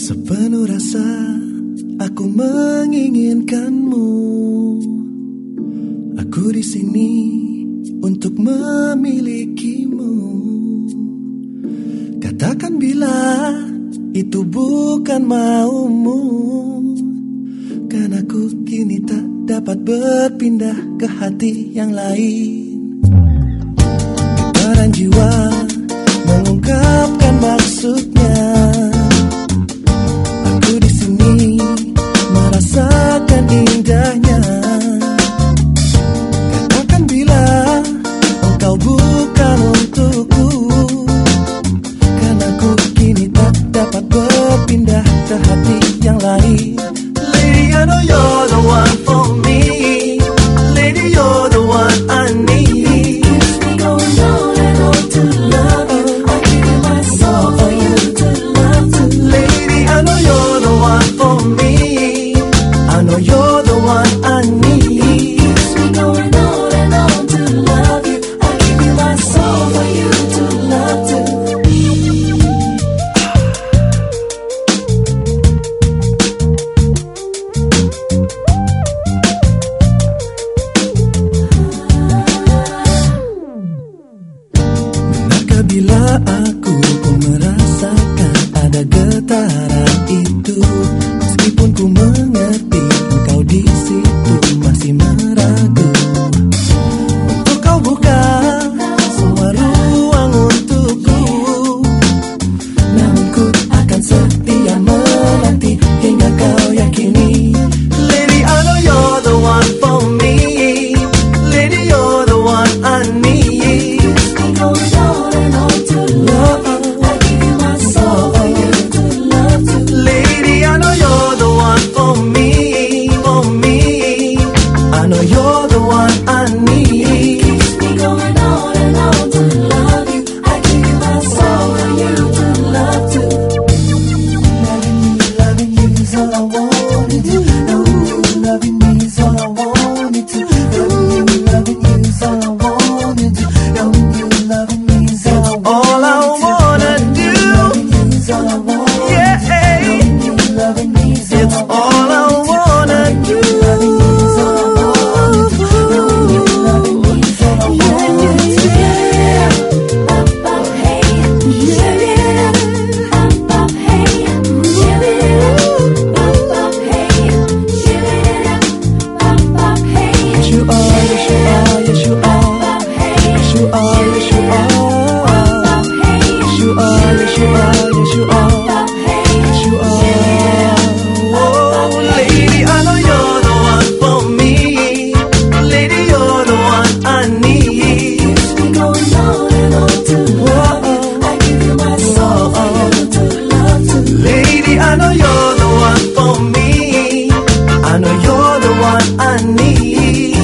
Sepenuh rasa aku menginginkanmu. Aku di sini untuk memilikimu. Katakan bila itu bukan maumu. karena aku kini tak dapat berpindah ke hati yang lain. Peran jiwa mengungkapkan maksudmu. Bila aku pun merasakan ada getaran itu Meskipun ku mengerti engkau di see.